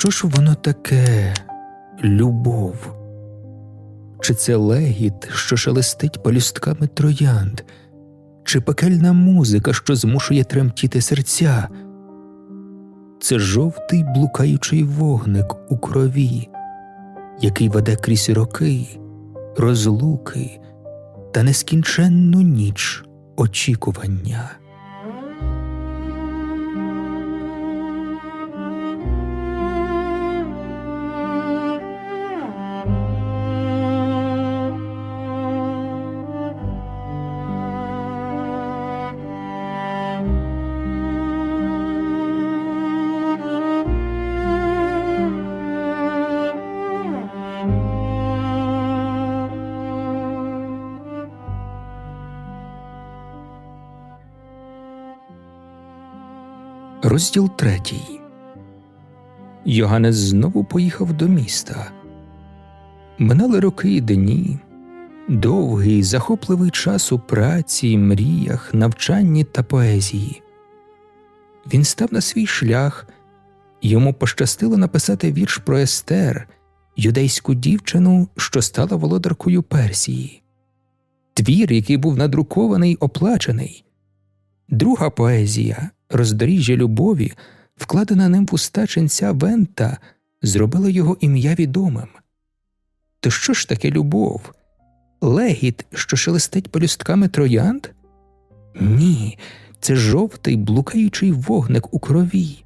Що ж воно таке любов? Чи це легіт, що шелестить палюстками троянд, чи пекельна музика, що змушує тремтіти серця? Це жовтий блукаючий вогник у крові, який веде крізь роки, розлуки та нескінченну ніч очікування. Розділ третій. Йоганнес знову поїхав до міста. Минали роки і дні, довгий, захопливий час у праці, мріях, навчанні та поезії. Він став на свій шлях, йому пощастило написати вірш про Естер, юдейську дівчину, що стала володаркою Персії. Твір, який був надрукований, оплачений. Друга поезія роздоріжжя любові, вкладена ним в уста ченця Вента, зробила його ім'я відомим. То що ж таке любов? Легіт, що шелестить полюстками троянд? Ні, це жовтий блукаючий вогник у крові.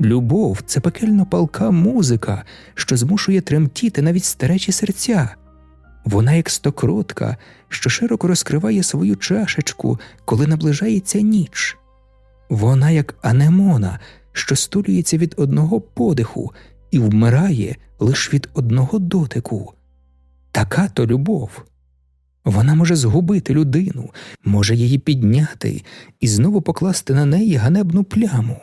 Любов це пекельно палка музика, що змушує тремтіти навіть старечі серця. Вона як стокротка, що широко розкриває свою чашечку, коли наближається ніч. Вона як анемона, що стулюється від одного подиху і вмирає лише від одного дотику. Така то любов. Вона може згубити людину, може її підняти і знову покласти на неї ганебну пляму.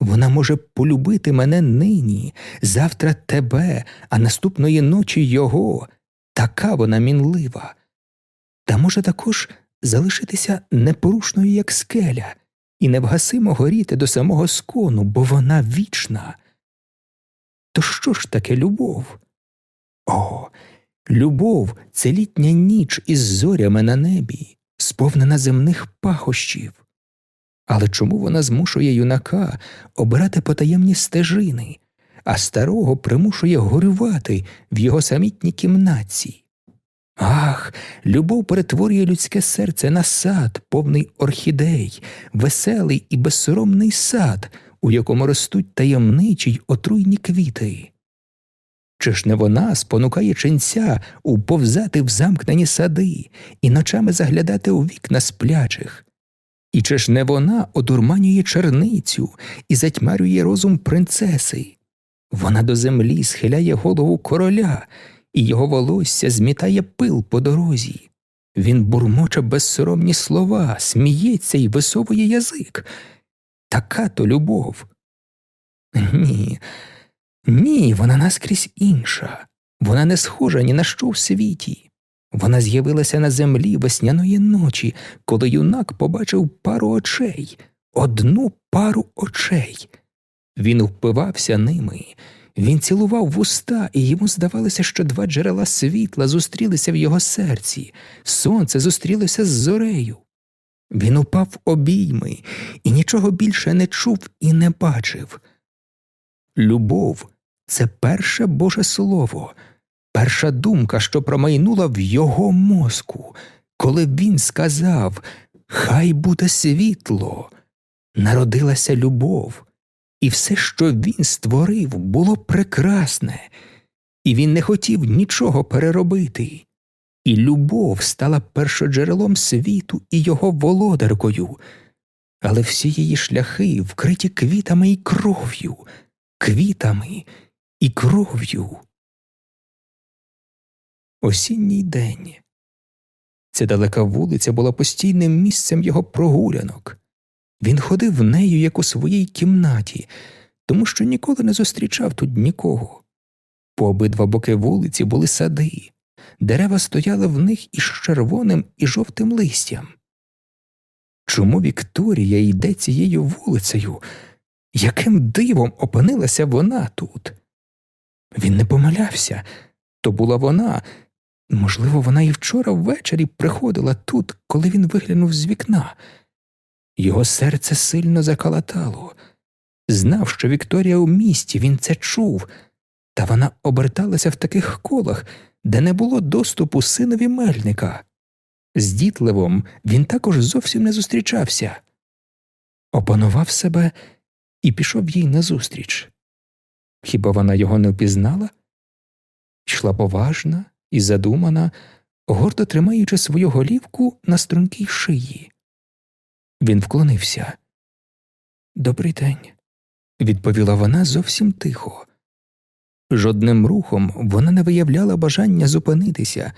Вона може полюбити мене нині, завтра тебе, а наступної ночі його. Така вона мінлива. Та може також залишитися непорушною, як скеля, і невгасимо горіти до самого скону, бо вона вічна. То що ж таке любов? О, любов це літня ніч із зорями на небі, сповнена земних пахощів. Але чому вона змушує юнака обирати потаємні стежини, а старого примушує горювати в його самітній кімнаті? Ах, любов перетворює людське серце на сад, повний орхідей, веселий і безсоромний сад, у якому ростуть таємничі й отруйні квіти. Чи ж не вона спонукає ченця уповзати в замкнені сади і ночами заглядати у вікна сплячих? І чи ж не вона одурманює черницю і затьмарює розум принцеси? Вона до землі схиляє голову короля і його волосся змітає пил по дорозі. Він бурмоче безсоромні слова, сміється і висовує язик. Така то любов. Ні, ні, вона наскрізь інша, вона не схожа ні на що в світі. Вона з'явилася на землі весняної ночі, коли юнак побачив пару очей, одну пару очей. Він впивався ними, він цілував вуста, і йому здавалося, що два джерела світла зустрілися в його серці, сонце зустрілося з зорею. Він упав обійми і нічого більше не чув і не бачив. Любов це перше Боже Слово, перша думка, що промайнула в його мозку, коли він сказав Хай буде світло. Народилася любов і все, що він створив, було прекрасне, і він не хотів нічого переробити. І любов стала першоджерелом світу і його володаркою, але всі її шляхи вкриті квітами і кров'ю, квітами і кров'ю. Осінній день. Ця далека вулиця була постійним місцем його прогулянок. Він ходив нею, як у своїй кімнаті, тому що ніколи не зустрічав тут нікого. По обидва боки вулиці були сади, дерева стояли в них із червоним і жовтим листям. Чому Вікторія йде цією вулицею? Яким дивом опинилася вона тут? Він не помилявся то була вона. Можливо, вона і вчора ввечері приходила тут, коли він виглянув з вікна. Його серце сильно закалатало. Знав, що Вікторія у місті, він це чув, та вона оберталася в таких колах, де не було доступу синові мельника. З дітливом він також зовсім не зустрічався, опанував себе і пішов їй назустріч. Хіба вона його не впізнала? Йшла поважна і задумана, гордо тримаючи свою голівку на стрункій шиї. Він вклонився. «Добрий день», – відповіла вона зовсім тихо. Жодним рухом вона не виявляла бажання зупинитися,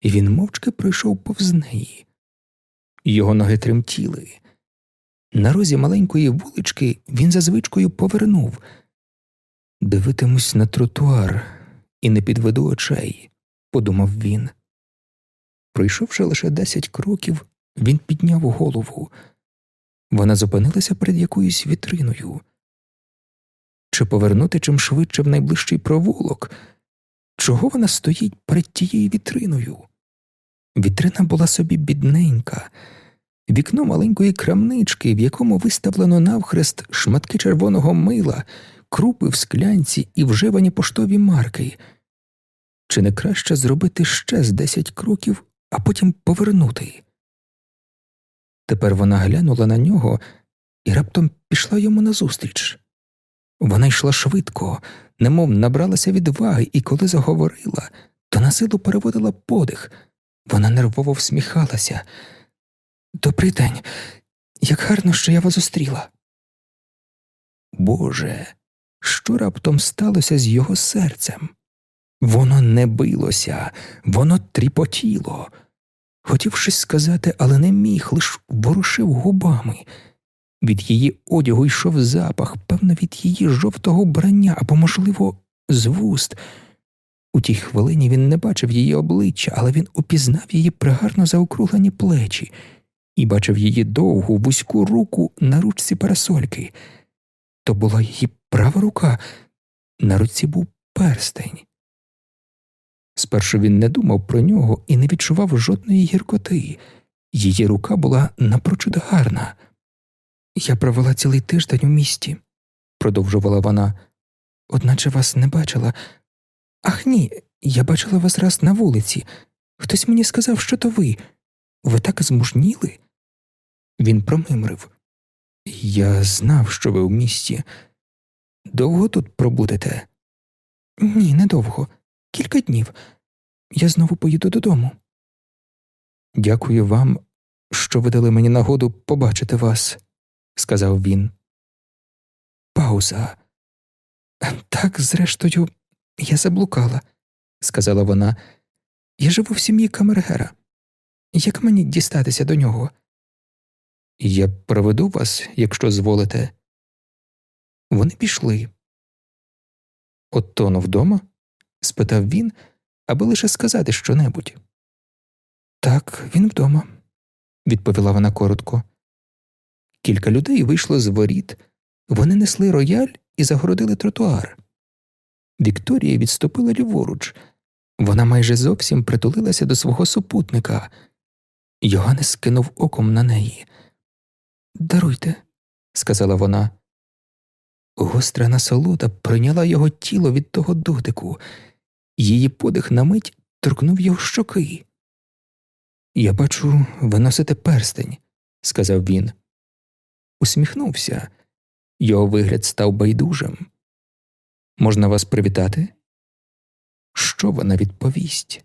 і він мовчки пройшов повз неї. Його ноги тремтіли. На розі маленької вулички він за звичкою повернув. Дивитимусь на тротуар і не підведу очей, подумав він. Пройшовши лише десять кроків, він підняв голову. Вона зупинилася перед якоюсь вітриною. Чи повернути чим швидше в найближчий провулок? Чого вона стоїть перед тією вітриною? Вітрина була собі бідненька, вікно маленької крамнички, в якому виставлено навхрест шматки червоного мила, крупи в склянці і вживані поштові марки. Чи не краще зробити ще з десять кроків, а потім повернути? Тепер вона глянула на нього і раптом пішла йому назустріч. Вона йшла швидко, немов набралася відваги, і коли заговорила, то на силу переводила подих. Вона нервово всміхалася. Добрий день, як гарно, що я вас зустріла. Боже, що раптом сталося з його серцем? Воно не билося, воно тріпотіло. Хотів щось сказати, але не міг, лиш ворушив губами. Від її одягу йшов запах, певно, від її жовтого брання або, можливо, з вуст. У тій хвилині він не бачив її обличчя, але він упізнав її пригарно заокруглені плечі і бачив її довгу, вузьку руку на ручці парасольки. То була її права рука, на руці був перстень. Спершу він не думав про нього і не відчував жодної гіркоти. Її рука була напрочуд гарна. Я провела цілий тиждень у місті, продовжувала вона, одначе вас не бачила. Ах ні, я бачила вас раз на вулиці. Хтось мені сказав, що то ви. Ви так змужніли? Він промимрив. Я знав, що ви в місті. Довго тут пробудете? Ні, недовго. Кілька днів. Я знову поїду додому. Дякую вам, що ви дали мені нагоду побачити вас, сказав він. Пауза. Так, зрештою, я заблукала, сказала вона. Я живу в сім'ї камергера. Як мені дістатися до нього? Я проведу вас, якщо зволите. Вони пішли. Оттону вдома? Спитав він, аби лише сказати щонебудь. Так, він вдома, відповіла вона коротко. Кілька людей вийшло з воріт, вони несли рояль і загородили тротуар. Вікторія відступила ліворуч, вона майже зовсім притулилася до свого супутника. Йоганнес скинув оком на неї. Даруйте, сказала вона. Гостра насолода прийняла його тіло від того дотику, її подих на мить торкнув його щоки. Я бачу, ви носите перстень, сказав він. Усміхнувся. Його вигляд став байдужим. Можна вас привітати? Що вона відповість?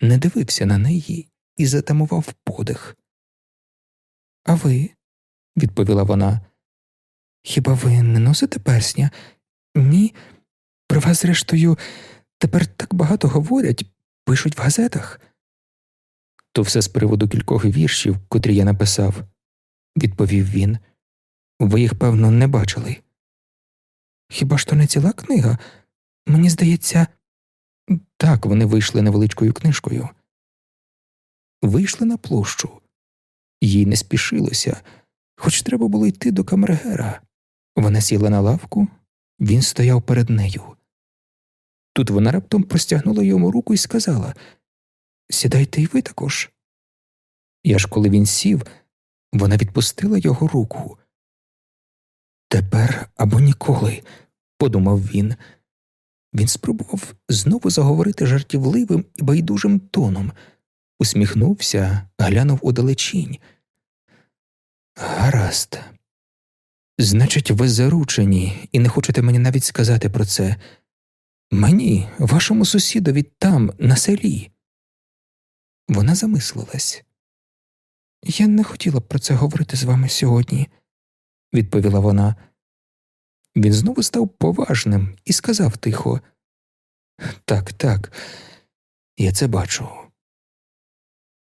Не дивився на неї і затамував подих. А ви? відповіла вона. Хіба ви не носите персня? Ні. Про вас, зрештою, тепер так багато говорять, пишуть в газетах. То все з приводу кількох віршів, котрі я написав, відповів він. Ви їх, певно, не бачили. Хіба ж то не ціла книга? Мені здається, так вони вийшли невеличкою книжкою. Вийшли на площу, їй не спішилося, хоч треба було йти до камергера. Вона сіла на лавку, він стояв перед нею. Тут вона раптом простягнула йому руку і сказала Сідайте й ви також. І аж коли він сів, вона відпустила його руку. Тепер або ніколи, подумав він. Він спробував знову заговорити жартівливим і байдужим тоном, усміхнувся, глянув удалечінь. Гаразд. Значить, ви заручені і не хочете мені навіть сказати про це. Мені, вашому сусідові, там, на селі. Вона замислилась. Я не хотіла б про це говорити з вами сьогодні, відповіла вона. Він знову став поважним і сказав тихо Так, так, я це бачу.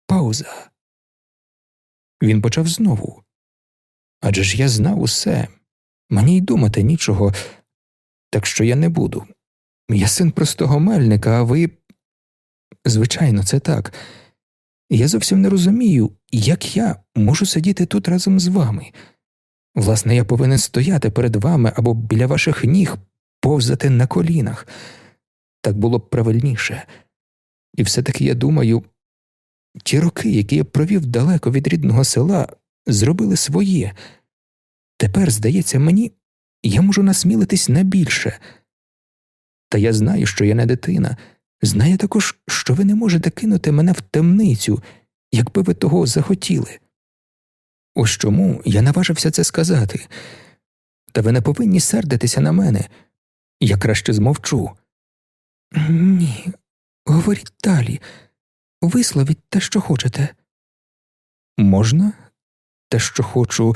Пауза. Він почав знову. Адже ж я знав усе, мені й думати нічого, так що я не буду. Я син простого мельника, а ви. Звичайно, це так. Я зовсім не розумію, як я можу сидіти тут разом з вами. Власне, я повинен стояти перед вами або біля ваших ніг, повзати на колінах. Так було б правильніше. І все таки я думаю, ті роки, які я провів далеко від рідного села, зробили своє. Тепер, здається, мені я можу насмілитись на більше. Та я знаю, що я не дитина, знаю також, що ви не можете кинути мене в темницю, якби ви того захотіли. Ось чому я наважився це сказати. Та ви не повинні сердитися на мене. Я краще змовчу. Ні, говоріть далі, висловіть те, що хочете. Можна? Те, що хочу.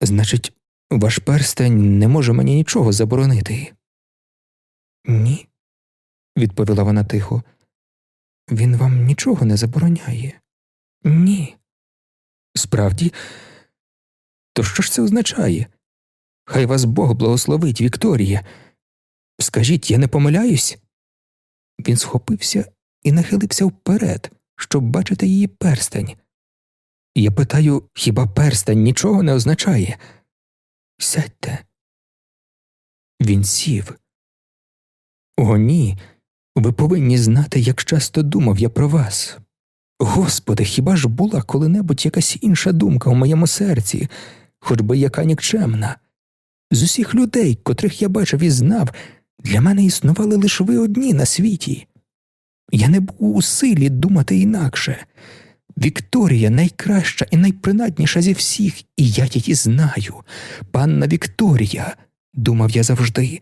Значить, ваш перстень не може мені нічого заборонити. Ні, відповіла вона тихо. Він вам нічого не забороняє. Ні. Справді, то що ж це означає? Хай вас Бог благословить, Вікторія. Скажіть, я не помиляюсь? Він схопився і нахилився вперед, щоб бачити її перстень. Я питаю, хіба перстень нічого не означає? Сядьте. Він сів. О, ні. Ви повинні знати, як часто думав я про вас. Господи, хіба ж була коли-небудь якась інша думка у моєму серці, хоч би яка нікчемна? З усіх людей, котрих я бачив і знав, для мене існували лише ви одні на світі. Я не був у силі думати інакше. Вікторія найкраща і найпринадніша зі всіх, і я її знаю. Панна Вікторія, думав я завжди.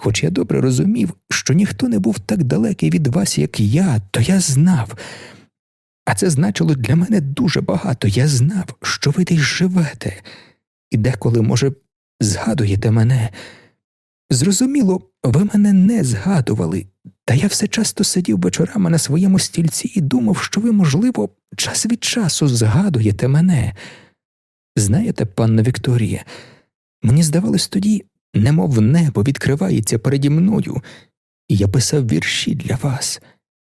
Хоч я добре розумів, що ніхто не був так далекий від вас, як я, то я знав. А це значило для мене дуже багато. Я знав, що ви десь живете, і деколи, може, згадуєте мене. Зрозуміло, ви мене не згадували, та я все часто сидів вечорами на своєму стільці і думав, що ви, можливо, час від часу згадуєте мене. Знаєте, панна Вікторія, мені здавалось тоді, немов небо відкривається переді мною, і я писав вірші для вас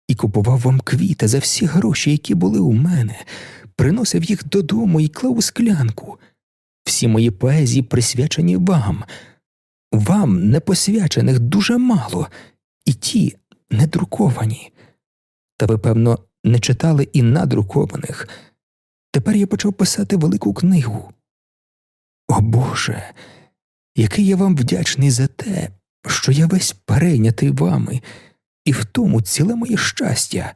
і купував вам квіти за всі гроші, які були у мене, приносив їх додому і клав у склянку. Всі мої поезії присвячені вам, вам непосвячених дуже мало, і ті недруковані. Та ви, певно, не читали і надрукованих. Тепер я почав писати велику книгу. О Боже, який я вам вдячний за те, що я весь перейнятий вами, і в тому ціле моє щастя.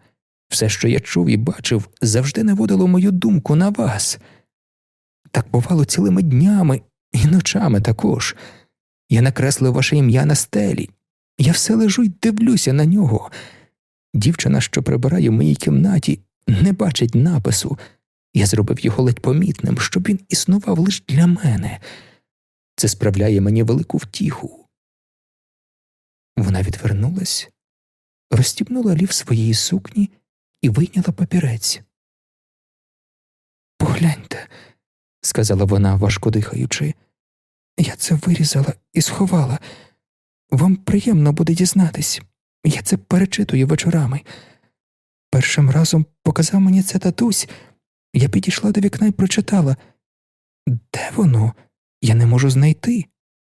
Все, що я чув і бачив, завжди наводило мою думку на вас. Так бувало цілими днями і ночами також. Я накреслив ваше ім'я на стелі. Я все лежу й дивлюся на нього. Дівчина, що прибирає в моїй кімнаті, не бачить напису. Я зробив його ледь помітним, щоб він існував лише для мене. Це справляє мені велику втіху. Вона відвернулась, розстібнула лів своєї сукні і вийняла папірець. Погляньте, сказала вона, важко дихаючи, я це вирізала і сховала. Вам приємно буде дізнатись, я це перечитую вечорами. Першим разом показав мені це татусь, я підійшла до вікна і прочитала де воно? Я не можу знайти,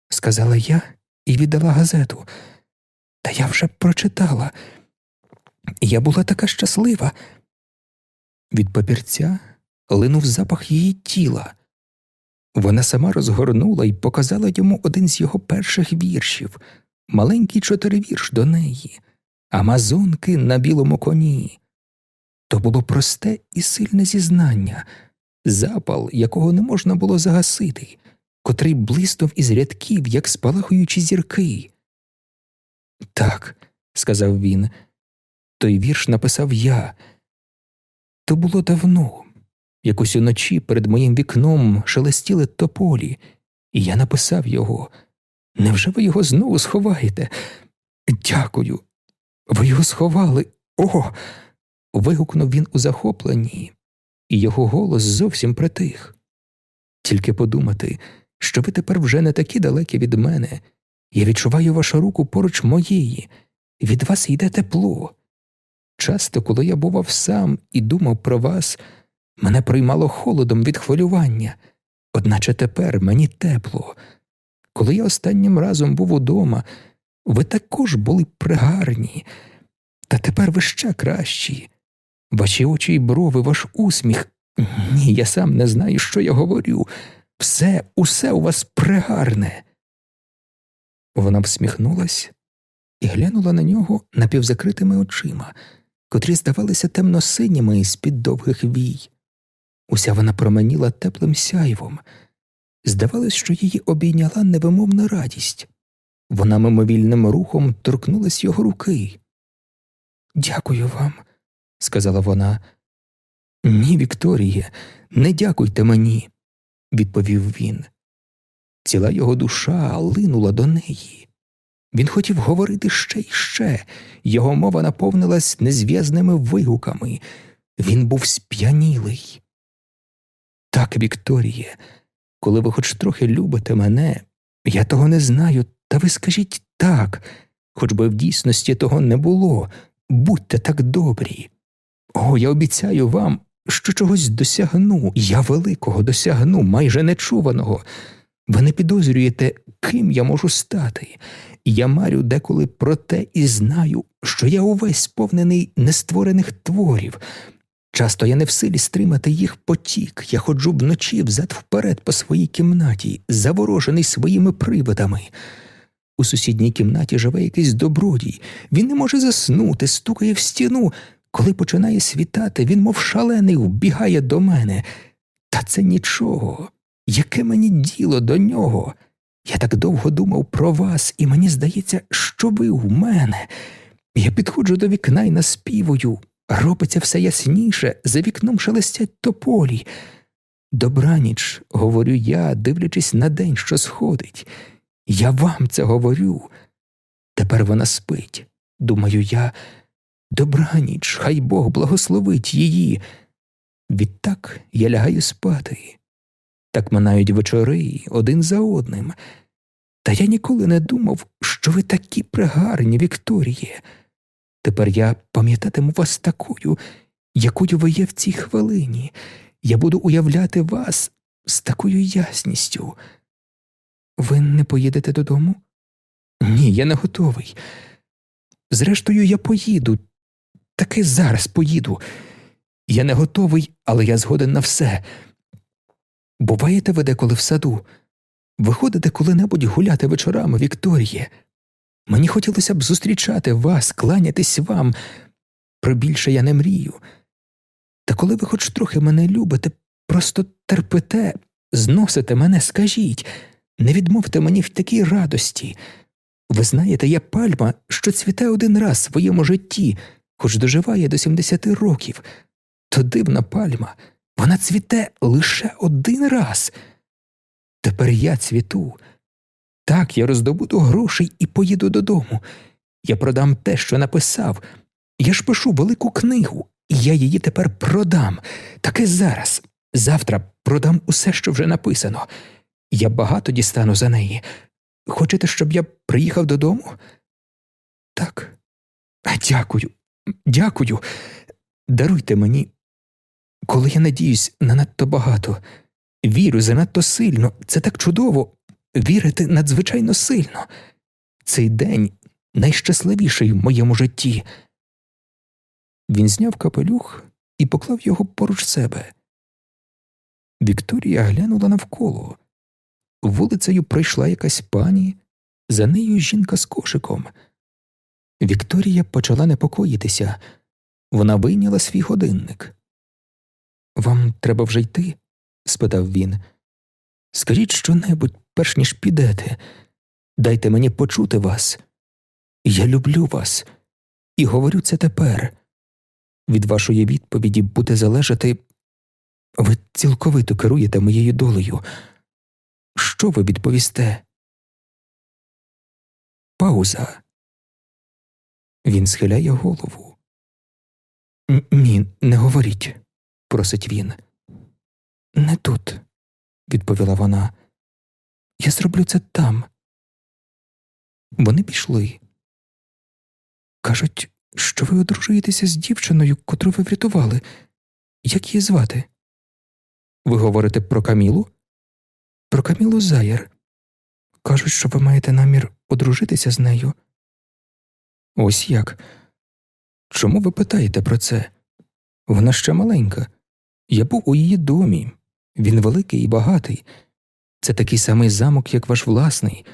сказала я і віддала газету. Та я вже прочитала. Я була така щаслива. Від папірця линув запах її тіла. Вона сама розгорнула і показала йому один з його перших віршів, маленький чотиривірш до неї, Амазонки на білому коні. То було просте і сильне зізнання, запал, якого не можна було загасити, котрий блиснув із рядків, як спалахуючі зірки. Так, сказав він, той вірш написав я. То було давно. Якось уночі перед моїм вікном шелестіли тополі, і я написав його. Невже ви його знову сховаєте? Дякую. Ви його сховали. О. вигукнув він у захопленні, і його голос зовсім притих. Тільки подумати, що ви тепер вже не такі далекі від мене. Я відчуваю вашу руку поруч моєї, від вас йде тепло. Часто, коли я бував сам і думав про вас, мене приймало холодом від хвилювання, одначе тепер мені тепло. Коли я останнім разом був удома, ви також були пригарні, та тепер ви ще кращі. Ваші очі й брови, ваш усміх. Ні, я сам не знаю, що я говорю. Все, усе у вас пригарне. Вона всміхнулась і глянула на нього напівзакритими очима, котрі здавалися темно-синіми з під довгих вій. Уся вона променіла теплим сяйвом. Здавалось, що її обійняла невимовна радість. Вона мимовільним рухом торкнулась його руки. Дякую вам, сказала вона. Ні, Вікторіє, не дякуйте мені, відповів він. Ціла його душа линула до неї. Він хотів говорити ще й ще, його мова наповнилась незв'язними вигуками. Він був сп'янілий. Так, Вікторіє, коли ви хоч трохи любите мене, я того не знаю, та ви скажіть так, хоч би в дійсності того не було, будьте так добрі. О, я обіцяю вам, що чогось досягну, я великого досягну, майже нечуваного. Ви не підозрюєте, ким я можу стати. Я марю деколи про те і знаю, що я увесь сповнений нестворених творів. Часто я не в силі стримати їх потік, я ходжу вночі взад вперед по своїй кімнаті, заворожений своїми привидами. У сусідній кімнаті живе якийсь добродій, він не може заснути, стукає в стіну. Коли починає світати, він, мов шалений, вбігає до мене. Та це нічого. Яке мені діло до нього? Я так довго думав про вас, і мені здається, що ви в мене. Я підходжу до вікна і наспівую. Робиться все ясніше, за вікном шелестять тополі. Добраніч, говорю я, дивлячись на день, що сходить. Я вам це говорю. Тепер вона спить. Думаю я, добраніч, хай Бог благословить її. Відтак я лягаю спати. Так минають вечори один за одним. Та я ніколи не думав, що ви такі пригарні, Вікторіє. Тепер я пам'ятатиму вас такою, якою ви є в цій хвилині. Я буду уявляти вас з такою ясністю. Ви не поїдете додому? Ні, я не готовий. Зрештою, я поїду, таки зараз поїду. Я не готовий, але я згоден на все. Буваєте ви деколи в саду? Виходите коли-небудь гуляти вечорами, Вікторіє. Мені хотілося б зустрічати вас, кланятись вам. Про більше я не мрію. Та коли ви хоч трохи мене любите, просто терпите, зносите мене, скажіть, не відмовте мені в такій радості. Ви знаєте, я пальма, що цвіте один раз в своєму житті, хоч доживає до 70 років. То дивна пальма, вона цвіте лише один раз. Тепер я цвіту. Так, я роздобуду грошей і поїду додому. Я продам те, що написав. Я ж пишу велику книгу, і я її тепер продам. Таке зараз. Завтра продам усе, що вже написано. Я багато дістану за неї. Хочете, щоб я приїхав додому? Так. Дякую, дякую. Даруйте мені. Коли я надіюсь на надто багато, Вірю занадто сильно, це так чудово. Вірити надзвичайно сильно. Цей день найщасливіший в моєму житті. Він зняв капелюх і поклав його поруч себе. Вікторія глянула навколо. Вулицею пройшла якась пані, за нею жінка з кошиком. Вікторія почала непокоїтися. Вона вийняла свій годинник. Вам треба вже йти? спитав він. Скажіть щонебудь, перш ніж підете, дайте мені почути вас. Я люблю вас і говорю це тепер. Від вашої відповіді буде залежати. Ви цілковито керуєте моєю долею. Що ви відповісте? Пауза. Він схиляє голову. Ні, не говоріть, просить він. Не тут, відповіла вона. Я зроблю це там. Вони пішли. Кажуть, що ви одружуєтеся з дівчиною, котру ви врятували. Як її звати? Ви говорите про Камілу? Про Камілу Заєр. Кажуть, що ви маєте намір одружитися з нею. Ось як. Чому ви питаєте про це? Вона ще маленька. Я був у її домі. Він великий і багатий. Це такий самий замок, як ваш власний.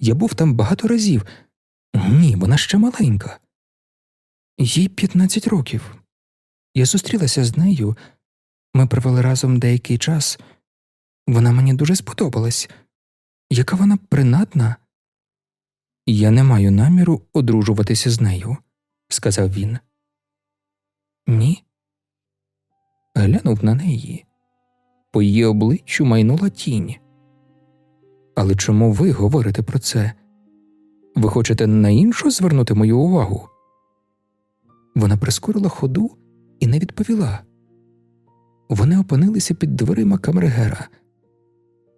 Я був там багато разів. Ні, вона ще маленька. Їй 15 років. Я зустрілася з нею. Ми провели разом деякий час. Вона мені дуже сподобалась. Яка вона принадна? Я не маю наміру одружуватися з нею, сказав він. Ні. Глянув на неї. По її обличчю майнула тінь. Але чому ви говорите про це? Ви хочете на іншу звернути мою увагу? Вона прискорила ходу і не відповіла. Вони опинилися під дверима камергера.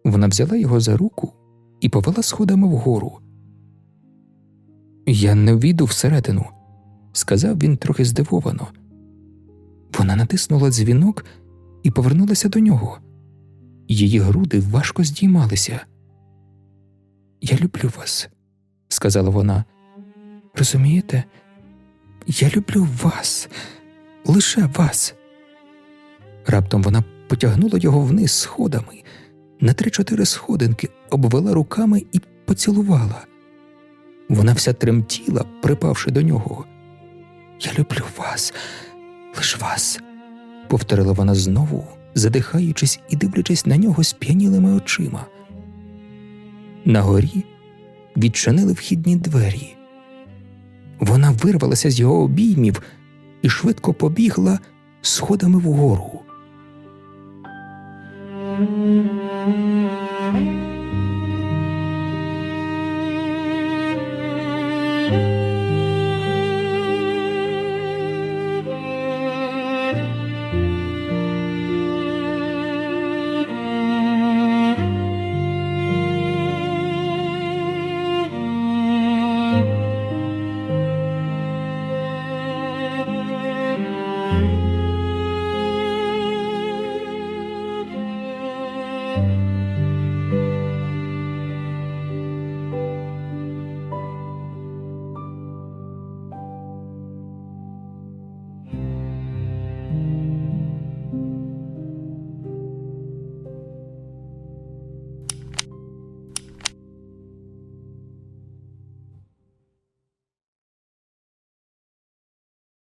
Вона взяла його за руку і повела сходами вгору. Я не війду всередину, сказав він трохи здивовано. Вона натиснула дзвінок і повернулася до нього. Її груди важко здіймалися. Я люблю вас, сказала вона. Розумієте, я люблю вас, лише вас. Раптом вона потягнула його вниз сходами, на три-чотири сходинки обвела руками і поцілувала. Вона вся тремтіла, припавши до нього. Я люблю вас, лиш вас, повторила вона знову, задихаючись і дивлячись на нього сп'янілими очима. Нагорі відчинили вхідні двері. Вона вирвалася з його обіймів і швидко побігла сходами вгору.